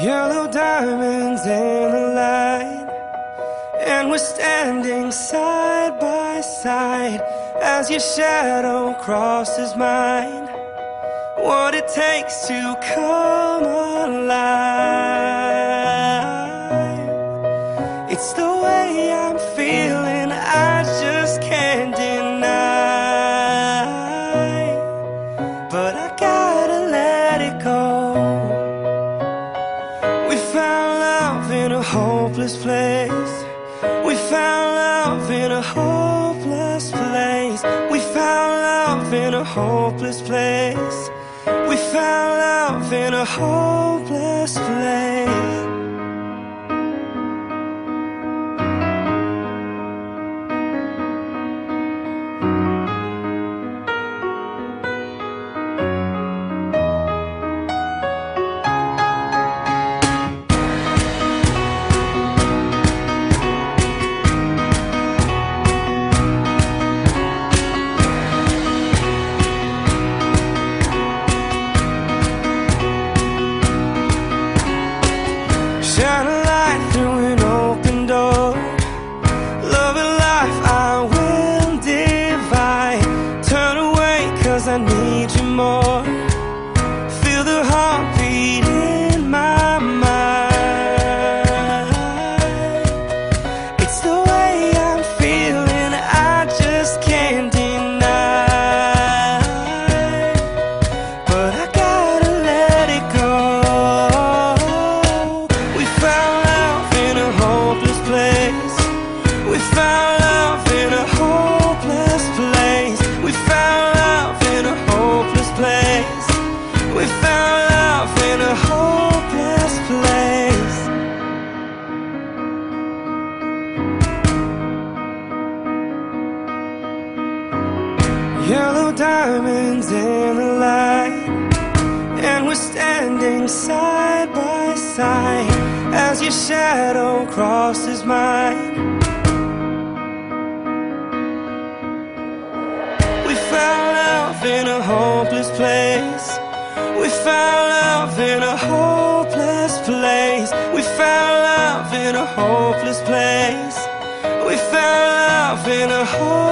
Yellow diamonds in the light And we're standing side by side As your shadow crosses mine. What it takes to come alive. It's the way I'm feeling hopeless place. We found love in a hopeless place. We found love in a hopeless place. We found love in a hopeless place Yellow diamonds in the light. And we're standing side by side As your shadow crosses mine. We found love in a hopeless place. We found love in a hopeless place. We found love in a hopeless place. We found love in a hopeless place